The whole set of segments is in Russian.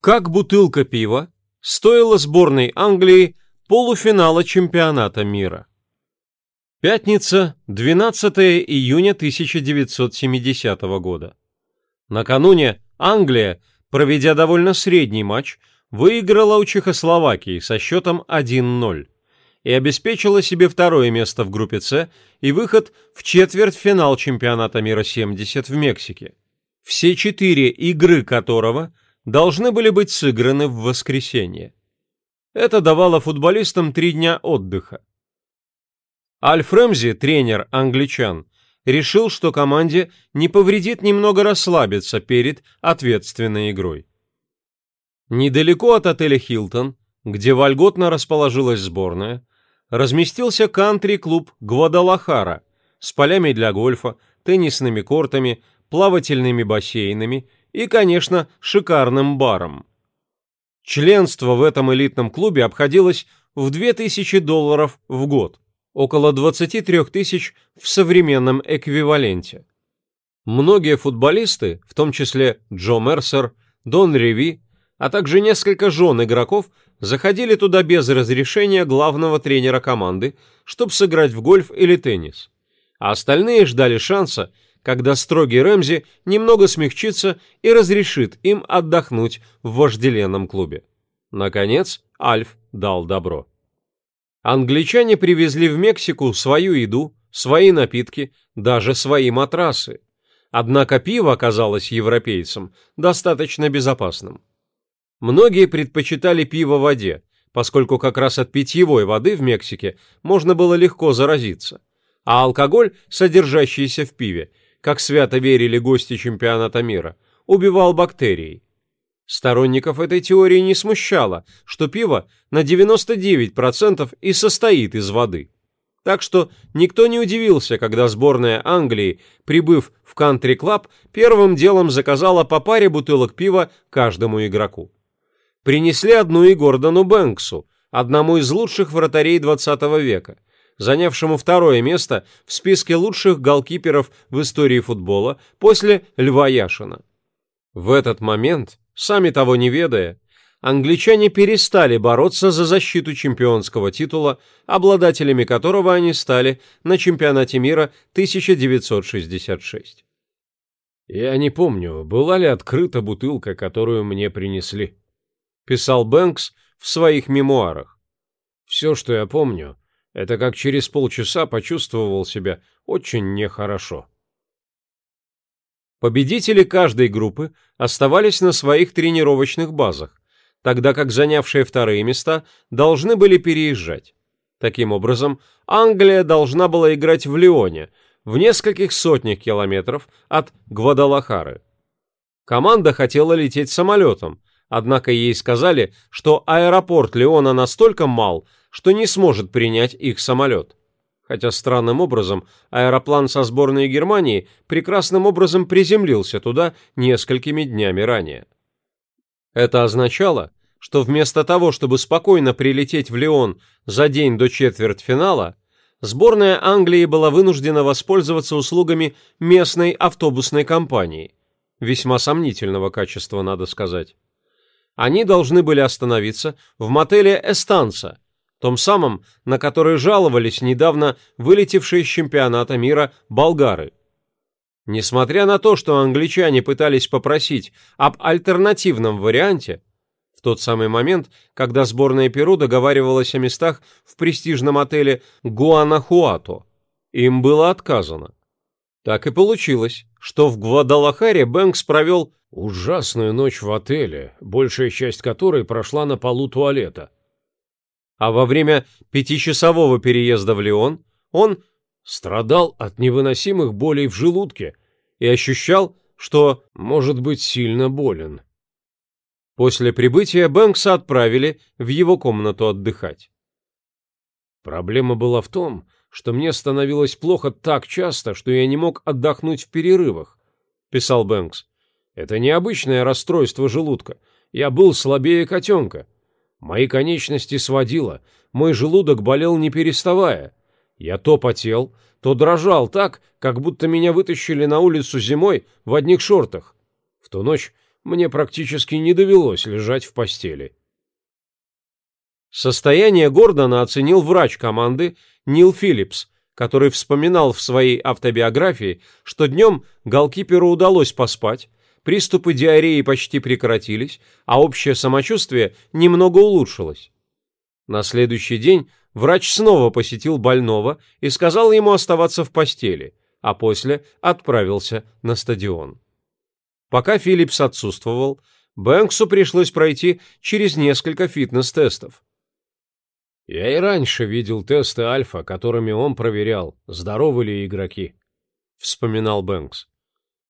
Как бутылка пива стоила сборной Англии полуфинала чемпионата мира. Пятница, 12 июня 1970 года. Накануне Англия, проведя довольно средний матч, выиграла у Чехословакии со счетом 1-0 и обеспечила себе второе место в группе С и выход в четвертьфинал чемпионата мира 70 в Мексике, все четыре игры которого должны были быть сыграны в воскресенье. Это давало футболистам три дня отдыха. Альф Рэмзи, тренер англичан, решил, что команде не повредит немного расслабиться перед ответственной игрой. Недалеко от отеля «Хилтон», где вольготно расположилась сборная, разместился кантри-клуб «Гвадалахара» с полями для гольфа, теннисными кортами, плавательными бассейнами и, конечно, шикарным баром. Членство в этом элитном клубе обходилось в 2000 долларов в год, около 23 тысяч в современном эквиваленте. Многие футболисты, в том числе Джо Мерсер, Дон Реви, а также несколько жен игроков, заходили туда без разрешения главного тренера команды, чтобы сыграть в гольф или теннис. А остальные ждали шанса, когда строгий Рэмзи немного смягчится и разрешит им отдохнуть в вожделенном клубе. Наконец, Альф дал добро. Англичане привезли в Мексику свою еду, свои напитки, даже свои матрасы. Однако пиво оказалось европейцам достаточно безопасным. Многие предпочитали пиво воде, поскольку как раз от питьевой воды в Мексике можно было легко заразиться. А алкоголь, содержащийся в пиве, как свято верили гости чемпионата мира, убивал бактерии. Сторонников этой теории не смущало, что пиво на 99% и состоит из воды. Так что никто не удивился, когда сборная Англии, прибыв в кантри-клаб, первым делом заказала по паре бутылок пива каждому игроку. Принесли одну и Гордону Бэнксу, одному из лучших вратарей 20 века – занявшему второе место в списке лучших голкиперов в истории футбола после Льва Яшина. В этот момент, сами того не ведая, англичане перестали бороться за защиту чемпионского титула, обладателями которого они стали на чемпионате мира 1966. «Я не помню, была ли открыта бутылка, которую мне принесли», — писал Бэнкс в своих мемуарах. «Все, что я помню, это как через полчаса почувствовал себя очень нехорошо. Победители каждой группы оставались на своих тренировочных базах, тогда как занявшие вторые места должны были переезжать. Таким образом, Англия должна была играть в Лионе, в нескольких сотнях километров от Гвадалахары. Команда хотела лететь самолетом, однако ей сказали, что аэропорт Леона настолько мал, что не сможет принять их самолет. Хотя странным образом аэроплан со сборной Германии прекрасным образом приземлился туда несколькими днями ранее. Это означало, что вместо того, чтобы спокойно прилететь в Лион за день до четвертьфинала, сборная Англии была вынуждена воспользоваться услугами местной автобусной компании. Весьма сомнительного качества, надо сказать. Они должны были остановиться в мотеле «Эстанца», том самом, на который жаловались недавно вылетевшие с чемпионата мира болгары. Несмотря на то, что англичане пытались попросить об альтернативном варианте, в тот самый момент, когда сборная Перу договаривалась о местах в престижном отеле Гуанахуато, им было отказано. Так и получилось, что в Гвадалахаре Бэнкс провел ужасную ночь в отеле, большая часть которой прошла на полу туалета а во время пятичасового переезда в Лион он страдал от невыносимых болей в желудке и ощущал, что может быть сильно болен. После прибытия Бэнкса отправили в его комнату отдыхать. Проблема была в том, что мне становилось плохо так часто, что я не мог отдохнуть в перерывах, писал Бэнкс. Это необычное расстройство желудка. Я был слабее котенка. Мои конечности сводило, мой желудок болел не переставая. Я то потел, то дрожал так, как будто меня вытащили на улицу зимой в одних шортах. В ту ночь мне практически не довелось лежать в постели. Состояние Гордона оценил врач команды Нил Филлипс, который вспоминал в своей автобиографии, что днем голкиперу удалось поспать, приступы диареи почти прекратились, а общее самочувствие немного улучшилось. На следующий день врач снова посетил больного и сказал ему оставаться в постели, а после отправился на стадион. Пока Филлипс отсутствовал, Бэнксу пришлось пройти через несколько фитнес-тестов. Я и раньше видел тесты Альфа, которыми он проверял, здоровы ли игроки, — вспоминал Бэнкс.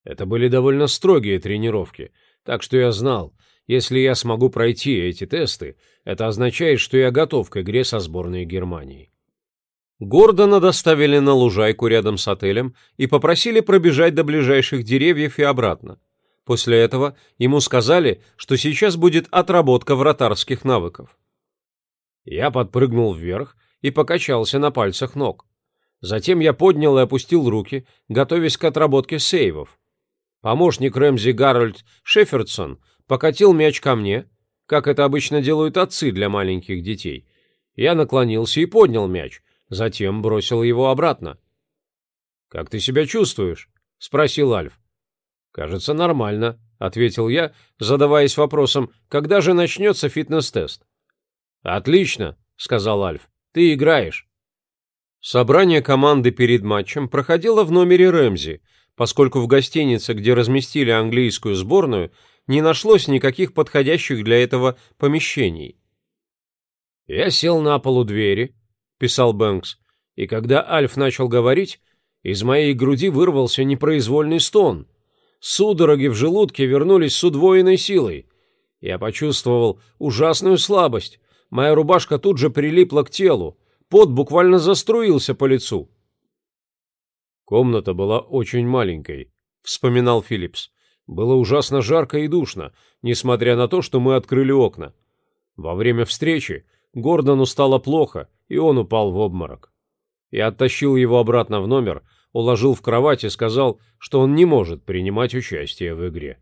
Это были довольно строгие тренировки, так что я знал, если я смогу пройти эти тесты, это означает, что я готов к игре со сборной Германии. Гордона доставили на лужайку рядом с отелем и попросили пробежать до ближайших деревьев и обратно. После этого ему сказали, что сейчас будет отработка вратарских навыков. Я подпрыгнул вверх и покачался на пальцах ног. Затем я поднял и опустил руки, готовясь к отработке сейвов. Помощник Рэмзи Гарольд Шефердсон покатил мяч ко мне, как это обычно делают отцы для маленьких детей. Я наклонился и поднял мяч, затем бросил его обратно. «Как ты себя чувствуешь?» — спросил Альф. «Кажется, нормально», — ответил я, задаваясь вопросом, когда же начнется фитнес-тест. «Отлично», — сказал Альф. «Ты играешь». Собрание команды перед матчем проходило в номере Рэмзи, поскольку в гостинице, где разместили английскую сборную, не нашлось никаких подходящих для этого помещений. «Я сел на полу двери», — писал Бэнкс, и когда Альф начал говорить, из моей груди вырвался непроизвольный стон. Судороги в желудке вернулись с удвоенной силой. Я почувствовал ужасную слабость. Моя рубашка тут же прилипла к телу. Пот буквально заструился по лицу. Комната была очень маленькой, вспоминал Филлипс. Было ужасно жарко и душно, несмотря на то, что мы открыли окна. Во время встречи Гордону стало плохо, и он упал в обморок. Я оттащил его обратно в номер, уложил в кровать и сказал, что он не может принимать участие в игре.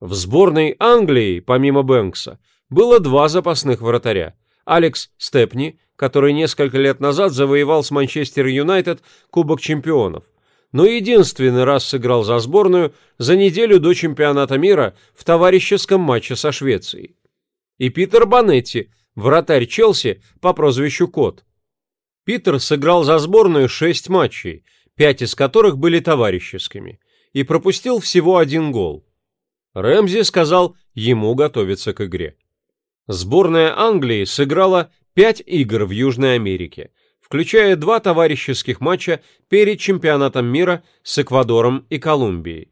В сборной Англии, помимо Бэнкса, было два запасных вратаря. Алекс Степни, который несколько лет назад завоевал с Манчестер Юнайтед Кубок чемпионов, но единственный раз сыграл за сборную за неделю до чемпионата мира в товарищеском матче со Швецией. И Питер Банетти, вратарь Челси по прозвищу Кот. Питер сыграл за сборную шесть матчей, пять из которых были товарищескими, и пропустил всего один гол. Рэмзи сказал ему готовиться к игре. Сборная Англии сыграла пять игр в Южной Америке, включая два товарищеских матча перед чемпионатом мира с Эквадором и Колумбией.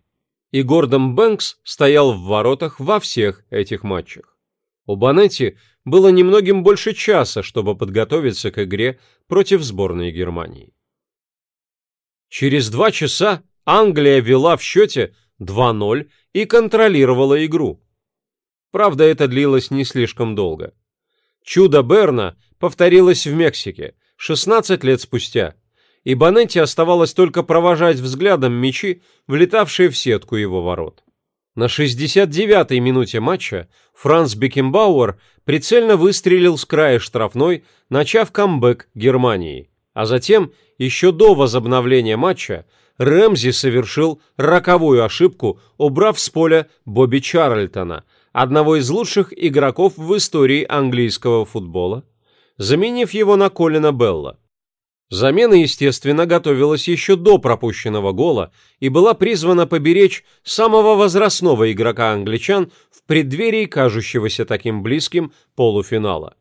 И Гордон Бэнкс стоял в воротах во всех этих матчах. У Банетти было немногим больше часа, чтобы подготовиться к игре против сборной Германии. Через два часа Англия вела в счете 2-0 и контролировала игру. Правда, это длилось не слишком долго. Чудо Берна повторилось в Мексике 16 лет спустя, и Банетти оставалось только провожать взглядом мячи, влетавшие в сетку его ворот. На 69-й минуте матча Франц Бекенбауэр прицельно выстрелил с края штрафной, начав камбэк Германии, а затем, еще до возобновления матча, Рэмзи совершил роковую ошибку, убрав с поля Бобби Чарльтона, одного из лучших игроков в истории английского футбола, заменив его на Колина Белла. Замена, естественно, готовилась еще до пропущенного гола и была призвана поберечь самого возрастного игрока англичан в преддверии кажущегося таким близким полуфинала.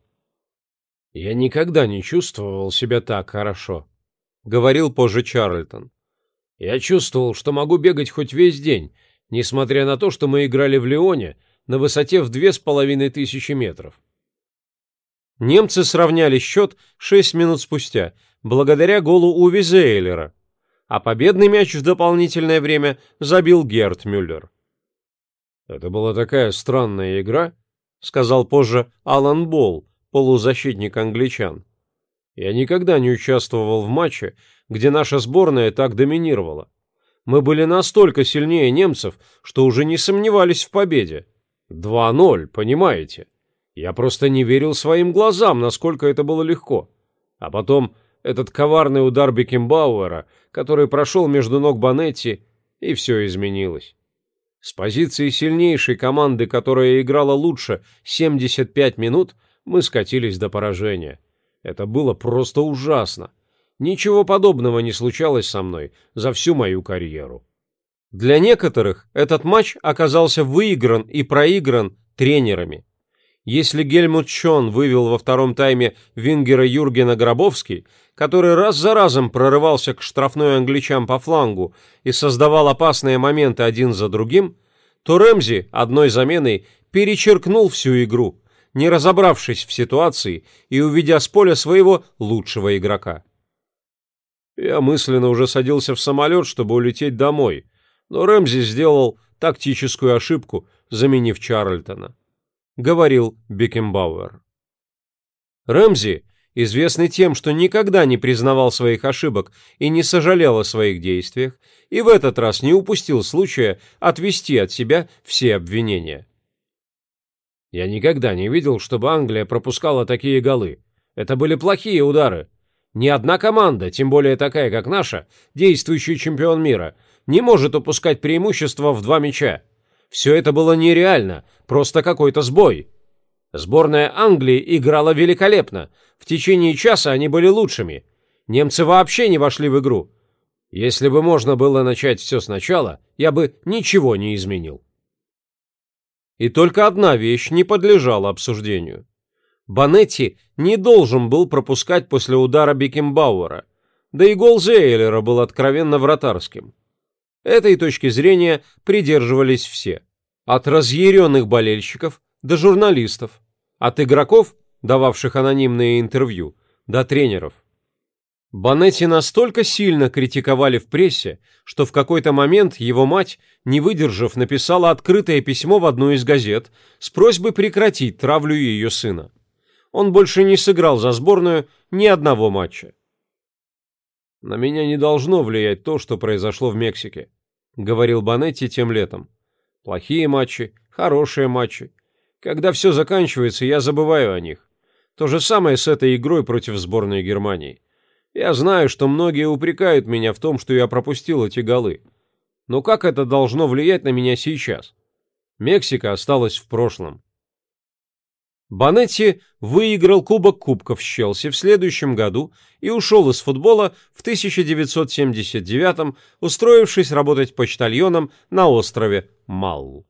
«Я никогда не чувствовал себя так хорошо», — говорил позже Чарльтон. «Я чувствовал, что могу бегать хоть весь день, несмотря на то, что мы играли в Лионе на высоте в две с половиной тысячи метров». Немцы сравняли счет шесть минут спустя — благодаря голу Уви Зейлера, а победный мяч в дополнительное время забил Герт Мюллер. «Это была такая странная игра», — сказал позже Алан Болл, полузащитник англичан. «Я никогда не участвовал в матче, где наша сборная так доминировала. Мы были настолько сильнее немцев, что уже не сомневались в победе. 2-0, понимаете? Я просто не верил своим глазам, насколько это было легко. А потом этот коварный удар Бекенбауэра, который прошел между ног Банетти, и все изменилось. С позиции сильнейшей команды, которая играла лучше 75 минут, мы скатились до поражения. Это было просто ужасно. Ничего подобного не случалось со мной за всю мою карьеру. Для некоторых этот матч оказался выигран и проигран тренерами. Если Гельмут Шон вывел во втором тайме вингера Юргена Гробовский, который раз за разом прорывался к штрафной англичам по флангу и создавал опасные моменты один за другим, то Рэмзи одной заменой перечеркнул всю игру, не разобравшись в ситуации и уведя с поля своего лучшего игрока. Я мысленно уже садился в самолет, чтобы улететь домой, но Рэмзи сделал тактическую ошибку, заменив Чарльтона. Говорил Бекенбауэр. Рэмзи, известный тем, что никогда не признавал своих ошибок и не сожалел о своих действиях, и в этот раз не упустил случая отвести от себя все обвинения. Я никогда не видел, чтобы Англия пропускала такие голы. Это были плохие удары. Ни одна команда, тем более такая, как наша, действующий чемпион мира, не может упускать преимущество в два мяча. Все это было нереально, просто какой-то сбой. Сборная Англии играла великолепно. В течение часа они были лучшими. Немцы вообще не вошли в игру. Если бы можно было начать все сначала, я бы ничего не изменил. И только одна вещь не подлежала обсуждению. Банетти не должен был пропускать после удара Бекенбауэра, да и гол Зейлера был откровенно вратарским. Этой точки зрения придерживались все. От разъяренных болельщиков до журналистов, от игроков, дававших анонимные интервью, до тренеров. Банетти настолько сильно критиковали в прессе, что в какой-то момент его мать, не выдержав, написала открытое письмо в одну из газет с просьбой прекратить травлю ее сына он больше не сыграл за сборную ни одного матча. «На меня не должно влиять то, что произошло в Мексике», — говорил Банетти тем летом. «Плохие матчи, хорошие матчи. Когда все заканчивается, я забываю о них. То же самое с этой игрой против сборной Германии. Я знаю, что многие упрекают меня в том, что я пропустил эти голы. Но как это должно влиять на меня сейчас? Мексика осталась в прошлом. Банетти выиграл Кубок Кубков Челси в следующем году и ушел из футбола в 1979 устроившись работать почтальоном на острове Маллу.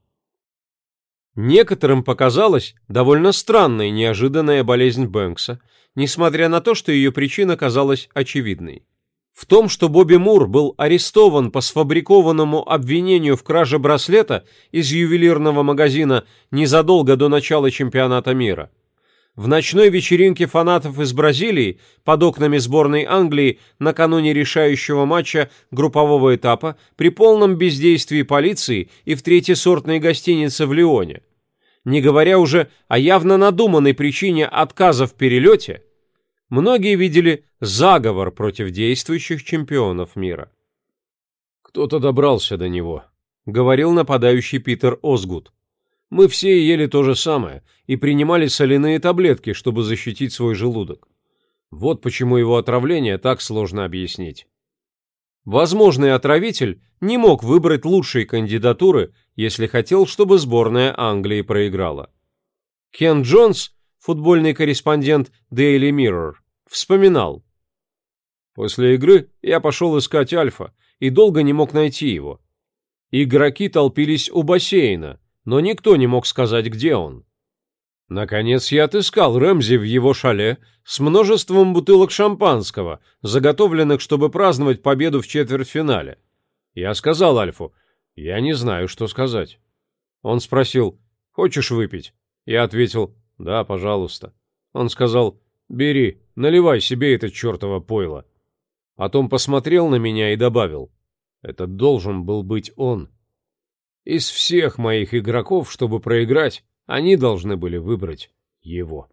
Некоторым показалась довольно странной неожиданная болезнь Бэнкса, несмотря на то, что ее причина казалась очевидной. В том, что Бобби Мур был арестован по сфабрикованному обвинению в краже браслета из ювелирного магазина незадолго до начала чемпионата мира. В ночной вечеринке фанатов из Бразилии под окнами сборной Англии накануне решающего матча группового этапа при полном бездействии полиции и в третьесортной гостинице в Лионе. Не говоря уже о явно надуманной причине отказа в перелете – многие видели заговор против действующих чемпионов мира. «Кто-то добрался до него», — говорил нападающий Питер Озгуд. «Мы все ели то же самое и принимали соляные таблетки, чтобы защитить свой желудок. Вот почему его отравление так сложно объяснить». Возможный отравитель не мог выбрать лучшей кандидатуры, если хотел, чтобы сборная Англии проиграла. Кен Джонс футбольный корреспондент Daily Mirror, вспоминал. После игры я пошел искать Альфа и долго не мог найти его. Игроки толпились у бассейна, но никто не мог сказать, где он. Наконец я отыскал Рэмзи в его шале с множеством бутылок шампанского, заготовленных, чтобы праздновать победу в четвертьфинале. Я сказал Альфу, я не знаю, что сказать. Он спросил, хочешь выпить? Я ответил, «Да, пожалуйста». Он сказал, «Бери, наливай себе это чертово пойло». Потом посмотрел на меня и добавил, «Это должен был быть он». Из всех моих игроков, чтобы проиграть, они должны были выбрать его.